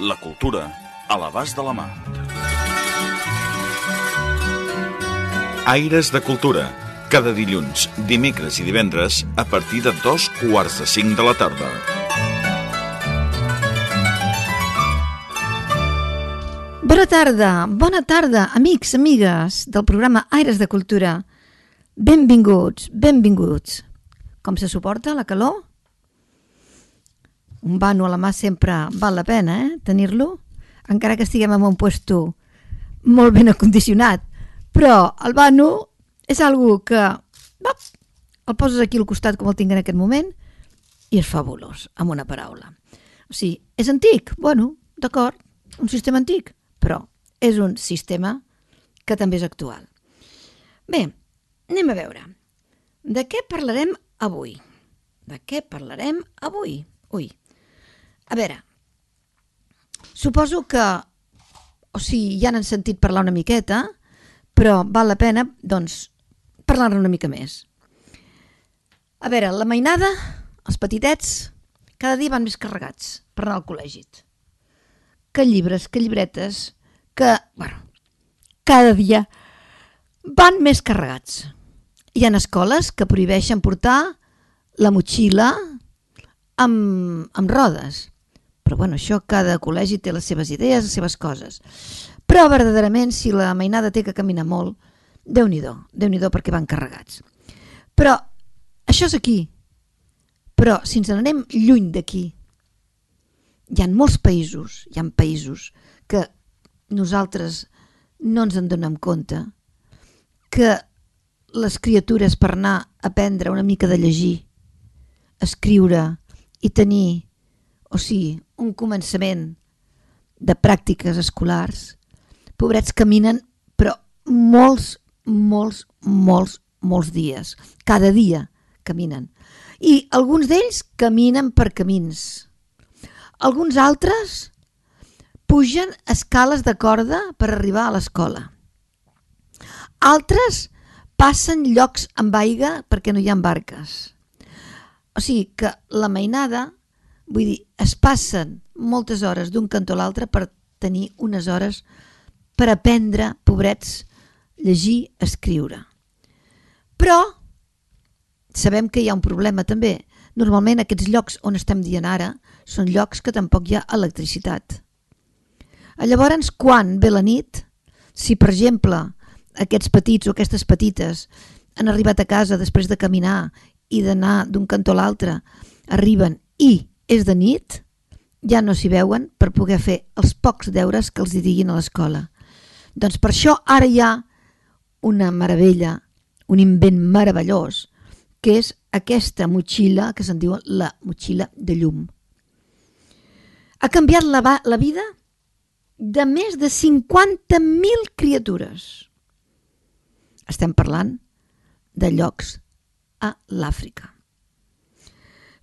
La cultura a l'abast de la mà. Aires de Cultura. Cada dilluns, dimecres i divendres a partir de dos quarts de cinc de la tarda. Bona tarda, bona tarda, amics, amigues del programa Aires de Cultura. Benvinguts, benvinguts. Com se suporta la calor? Un vano a la mà sempre val la pena, eh, tenir-lo, encara que estiguem en un puesto molt ben acondicionat. Però el vano és algo que va, el poses aquí al costat com el tinc en aquest moment i és fabulós, amb una paraula. O sigui, és antic? Bueno, d'acord, un sistema antic, però és un sistema que també és actual. Bé, anem a veure. De què parlarem avui? De què parlarem avui? Ui. A veure, suposo que, o sigui, ja n'han sentit parlar una miqueta, però val la pena, doncs, parlar-ne una mica més. A veure, la mainada, els petitets, cada dia van més carregats per anar al col·legi. Que llibres, que llibretes, que, bueno, cada dia van més carregats. Hi ha escoles que prohibeixen portar la motxilla amb, amb rodes. Però bueno, això cada col·legi té les seves idees, les seves coses. Però verdaderament, si la mainada té que caminar molt, déu nhi déu perquè van carregats. Però això és aquí. Però si ens n'anem lluny d'aquí, hi ha molts països, hi ha països que nosaltres no ens en donem compte, que les criatures per anar a aprendre una mica de llegir, escriure i tenir, o sigui, un començament de pràctiques escolars, pobrets caminen, però molts, molts, molts, molts dies. Cada dia caminen. I alguns d'ells caminen per camins. Alguns altres pugen escales de corda per arribar a l'escola. Altres passen llocs amb aigua perquè no hi ha barques. O sigui que la mainada, vull dir, es passen moltes hores d'un cantó a l'altre per tenir unes hores per aprendre, pobrets, llegir, escriure. Però sabem que hi ha un problema també. Normalment aquests llocs on estem dient ara són llocs que tampoc hi ha electricitat. Llavors, quan ve la nit, si per exemple aquests petits o aquestes petites han arribat a casa després de caminar i d'anar d'un cantó a l'altre, arriben i és de nit, ja no s'hi veuen per poder fer els pocs deures que els diguin a l'escola. Doncs per això ara hi ha una meravella, un invent meravellós, que és aquesta motxilla que se'n diu la motxilla de llum. Ha canviat la, la vida de més de 50.000 criatures. Estem parlant de llocs a l'Àfrica.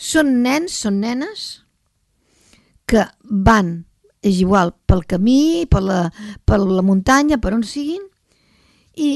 Són nens, són nenes que van, és igual, pel camí, per la, per la muntanya, per on siguin, i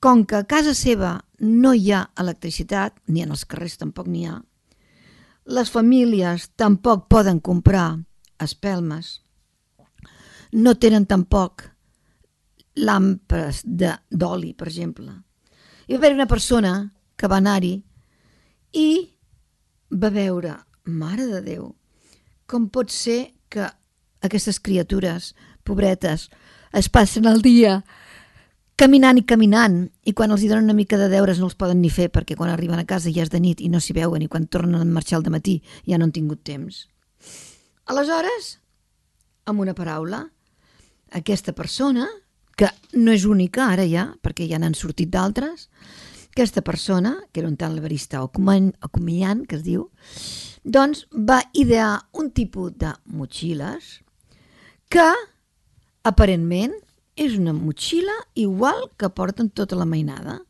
com que a casa seva no hi ha electricitat, ni en els carrers tampoc n'hi ha, les famílies tampoc poden comprar espelmes, no tenen tampoc làmpes d'oli, per exemple. Hi va haver una persona que va anar-hi i va veure, mare de Déu, com pot ser que aquestes criatures, pobretes, es passen el dia caminant i caminant i quan els hi donen una mica de deures no els poden ni fer perquè quan arriben a casa ja és de nit i no s'hi veuen i quan tornen a marxar al matí ja no han tingut temps. Aleshores, amb una paraula, aquesta persona, que no és única ara ja, perquè ja n'han sortit d'altres, aquesta persona, que era un tal barista o comiant, que es diu, doncs va idear un tipus de motxilles que aparentment és una motxilla igual que porten tota la mainada.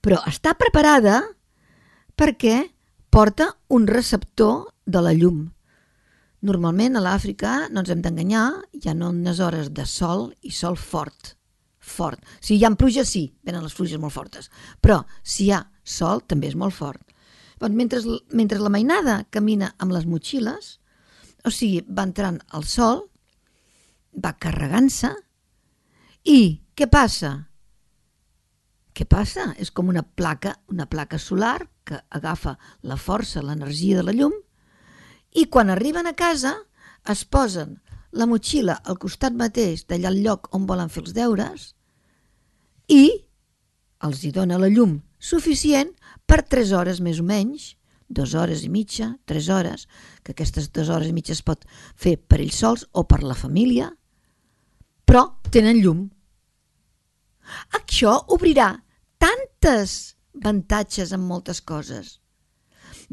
Però està preparada perquè porta un receptor de la llum. Normalment a l'Àfrica, no ens hem d'enganyar, hi ha unes hores de sol i sol fort. Fort. Si hi ha pluja, sí, venen les pluges molt fortes. Però si hi ha sol, també és molt fort. Doncs mentre, mentre la mainada camina amb les motxilles, o sigui, va entrant el sol, va carregant-se i què passa? Què passa? És com una placa, una placa solar que agafa la força, l'energia de la llum i quan arriben a casa es posen la motxilla al costat mateix d'allà al lloc on volen fer els deures i els hi dona la llum suficient per 3 hores més o menys, 2 hores i mitja, 3 hores, que aquestes 2 hores i mitja es pot fer per ells sols o per la família, però tenen llum. Això obrirà tantes avantatges en moltes coses.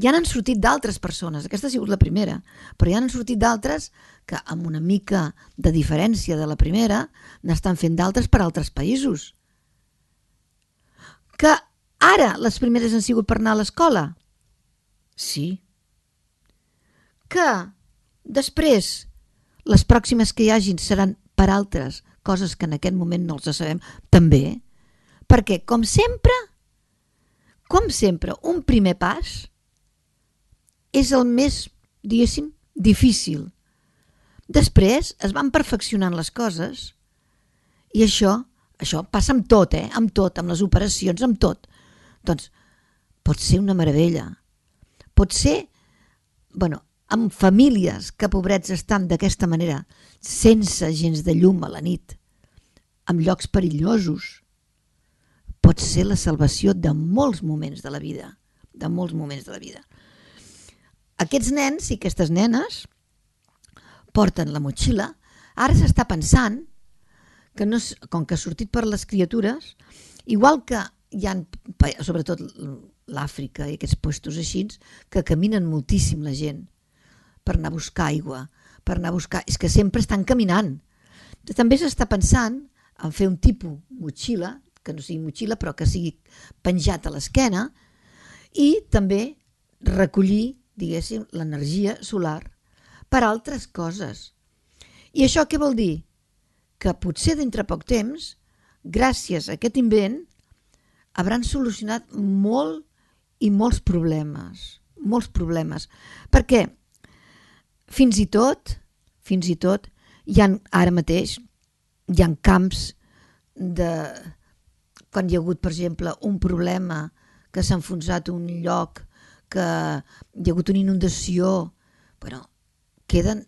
Ja n'han sortit d'altres persones, aquesta ha sigut la primera, però ja n'han sortit d'altres que amb una mica de diferència de la primera n'estan fent d'altres per altres països. Que ara les primeres han sigut per anar a l'escola? Sí. Que després les pròximes que hi hagin seran per altres coses que en aquest moment no els sabem, també, perquè, com sempre, com sempre, un primer pas és el més, diguéssim, difícil. Després es van perfeccionant les coses i això, això passa amb tot, eh? amb tot, amb les operacions, amb tot. Doncs pot ser una meravella. Pot ser, bueno, amb famílies que pobrets estan d'aquesta manera, sense gens de llum a la nit, amb llocs perillosos, pot ser la salvació de molts moments de la vida, de molts moments de la vida. Aquests nens i aquestes nenes porten la motxilla, ara s'està pensant que no, com que ha sortit per les criatures, igual que hi ha, sobretot l'Àfrica i aquests puestos així, que caminen moltíssim la gent, per anar a buscar aigua, per anar a buscar... És que sempre estan caminant. També s'està pensant en fer un tipus motxilla, que no sigui motxilla però que sigui penjat a l'esquena, i també recollir, diguéssim, l'energia solar per altres coses. I això què vol dir? Que potser d'entre poc temps, gràcies a aquest invent, hauran solucionat molt i molts problemes. Molts problemes. Perquè fins i tot, fins i tot, hi ha, ara mateix, hi ha camps de... Quan hi ha hagut, per exemple, un problema que s'ha enfonsat un lloc, que hi ha hagut una inundació, però queden,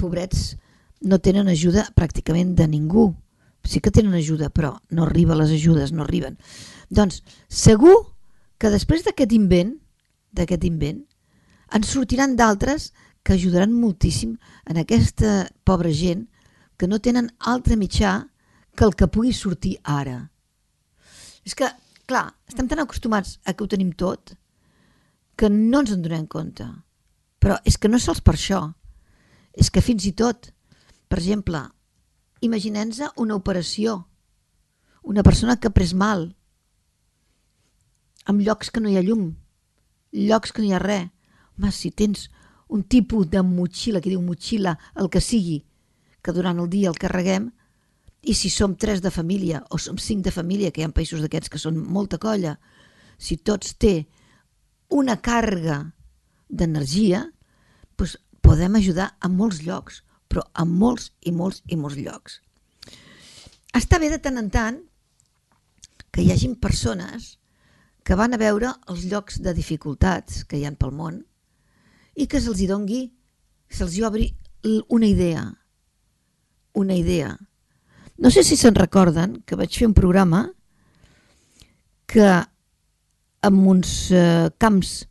pobrets, no tenen ajuda pràcticament de ningú. Sí que tenen ajuda, però no arriba les ajudes, no arriben. Doncs segur que després d'aquest invent, d'aquest invent, en sortiran d'altres que ajudaran moltíssim en aquesta pobra gent que no tenen altre mitjà que el que pugui sortir ara. És que, clar, estem tan acostumats a que ho tenim tot que no ens en donem compte. Però és que no és sols per això. És que fins i tot, per exemple, imaginem-nos una operació, una persona que ha pres mal, amb llocs que no hi ha llum, llocs que no hi ha res. Home, si tens un tipus de motxilla, que diu motxilla, el que sigui, que durant el dia el carreguem, i si som tres de família o som cinc de família, que hi ha països d'aquests que són molta colla, si tots té una càrrega d'energia, doncs podem ajudar a molts llocs, però a molts i molts i molts llocs. Està bé de tant en tant que hi hagin persones que van a veure els llocs de dificultats que hi han pel món i que se'ls dongui, se'ls obri una idea. Una idea. No sé si se'n recorden que vaig fer un programa que amb uns eh, camps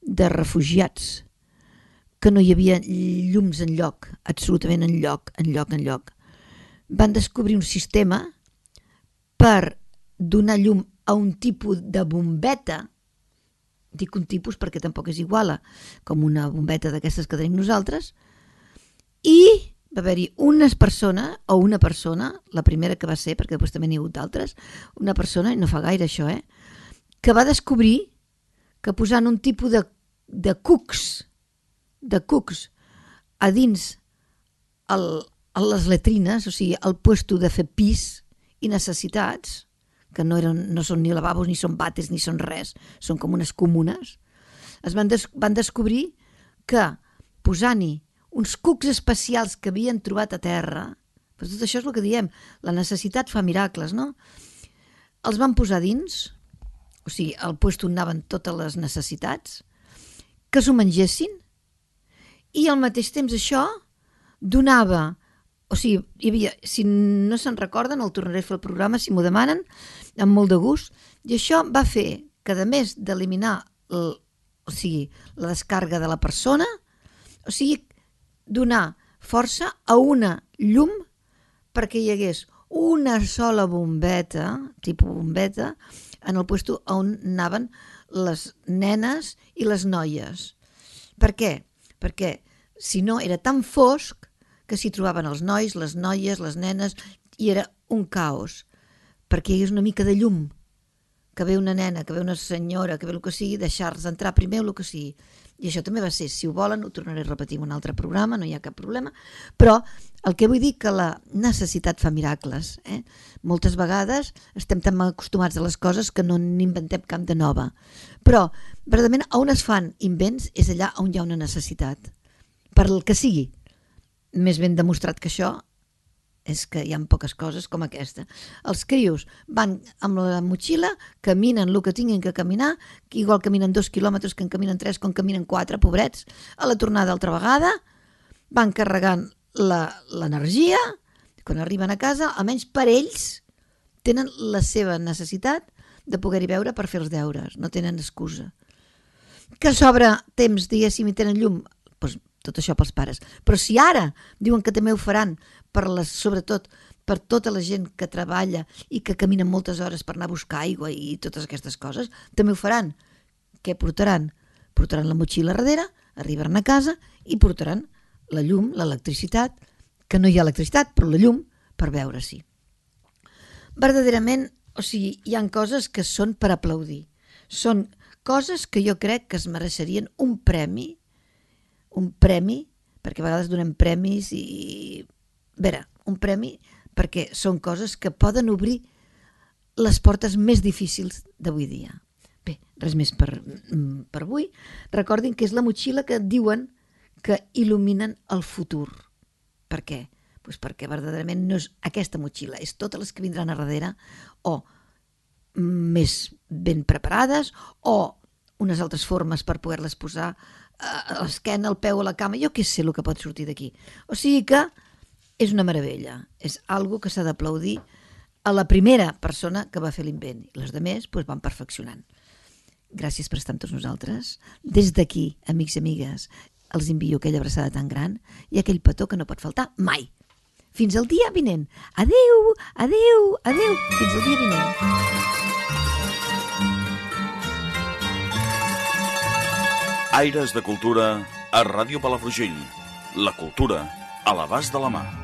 de refugiats que no hi havia llums en lloc, absolutament en lloc, en lloc, en lloc, van descobrir un sistema per donar llum a un tipus de bombeta. Dic un tipus perquè tampoc és igual a com una bombeta d'aquestes que tenim nosaltres, i va haver-hi una persona, o una persona, la primera que va ser, perquè després també n'hi ha hagut d'altres, una persona, i no fa gaire això, eh, que va descobrir que posant un tipus de, de cucs, de cucs, a dins el, a les letrines, o sigui, el puesto de fer pis i necessitats, que no, eren, no són ni lavabos, ni són bates, ni són res, són com unes comunes, es van, des, van descobrir que posant-hi uns cucs especials que havien trobat a terra, però tot això és el que diem, la necessitat fa miracles, no? Els van posar dins, o sigui, al puesto on anaven totes les necessitats, que s'ho mengessin, i al mateix temps això donava o sigui, hi havia, si no se'n recorden, el tornaré a fer el programa, si m'ho demanen, amb molt de gust, i això va fer que, a més d'eliminar o sigui, la descàrrega de la persona, o sigui, donar força a una llum perquè hi hagués una sola bombeta, tipus bombeta, en el puesto on anaven les nenes i les noies. Per què? Perquè si no era tan fosc que s'hi trobaven els nois, les noies, les nenes, i era un caos, perquè hi hagués una mica de llum, que ve una nena, que ve una senyora, que ve el que sigui, deixar-los entrar primer el que sigui. I això també va ser, si ho volen, ho tornaré a repetir en un altre programa, no hi ha cap problema, però el que vull dir que la necessitat fa miracles. Eh? Moltes vegades estem tan acostumats a les coses que no n'inventem cap de nova. Però, verdament, on es fan invents és allà on hi ha una necessitat. Per el que sigui, més ben demostrat que això és que hi ha poques coses com aquesta. Els crios van amb la motxilla, caminen el que tinguin que caminar, igual caminen dos quilòmetres que en caminen tres, com caminen quatre, pobrets, a la tornada altra vegada, van carregant l'energia, quan arriben a casa, almenys per ells, tenen la seva necessitat de poder-hi veure per fer els deures, no tenen excusa. Que s'obre temps, diguéssim, i tenen llum, doncs tot això pels pares. Però si ara diuen que també ho faran, per les, sobretot per tota la gent que treballa i que camina moltes hores per anar a buscar aigua i totes aquestes coses, també ho faran. Què portaran? Portaran la motxilla darrere, arribaran a casa i portaran la llum, l'electricitat, que no hi ha electricitat, però la llum, per veure si. Verdaderament, o sigui, hi han coses que són per aplaudir. Són coses que jo crec que es mereixerien un premi un premi, perquè a vegades donem premis i... Veure, un premi perquè són coses que poden obrir les portes més difícils d'avui dia. Bé, res més per, per avui. Recordin que és la motxilla que diuen que il·luminen el futur. Per què? Pues perquè verdaderament no és aquesta motxilla, és totes les que vindran a darrere o més ben preparades o unes altres formes per poder-les posar a l'esquena, al peu, a la cama, jo què sé el que pot sortir d'aquí. O sigui que és una meravella, és algo que s'ha d'aplaudir a la primera persona que va fer l'invent. Les demés pues, van perfeccionant. Gràcies per estar amb tots nosaltres. Des d'aquí, amics i amigues, els envio aquella abraçada tan gran i aquell petó que no pot faltar mai. Fins al dia vinent. Adeu, adeu, adeu. Fins al dia vinent. Aires de Cultura a Ràdio Palafrugell. La cultura a l'abast de la mà.